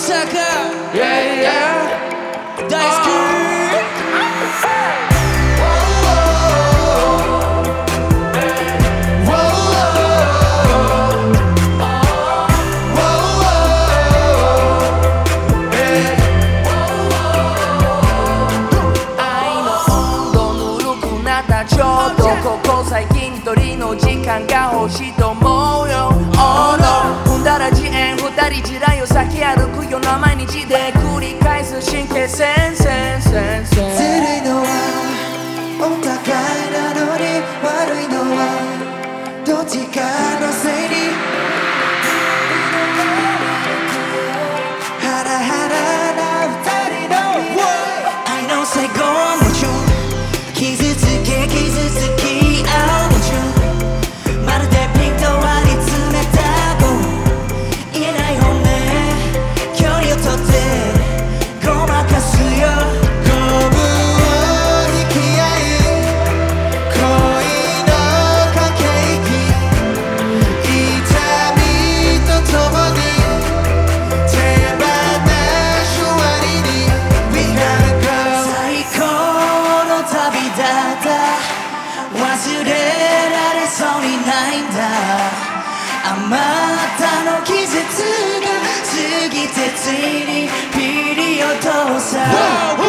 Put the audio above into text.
阪 yeah, yeah. 大好き、oh. ここ最近鳥の時間が欲しいと思う二人地雷を先歩くような毎日で繰り返す神経戦戦戦ずるいのはお互いなのに悪いのはどっちかのせいにハラハラな二人の未来愛の最後はもちろん。傷つまたの季節が過ぎてついにピリオドさ。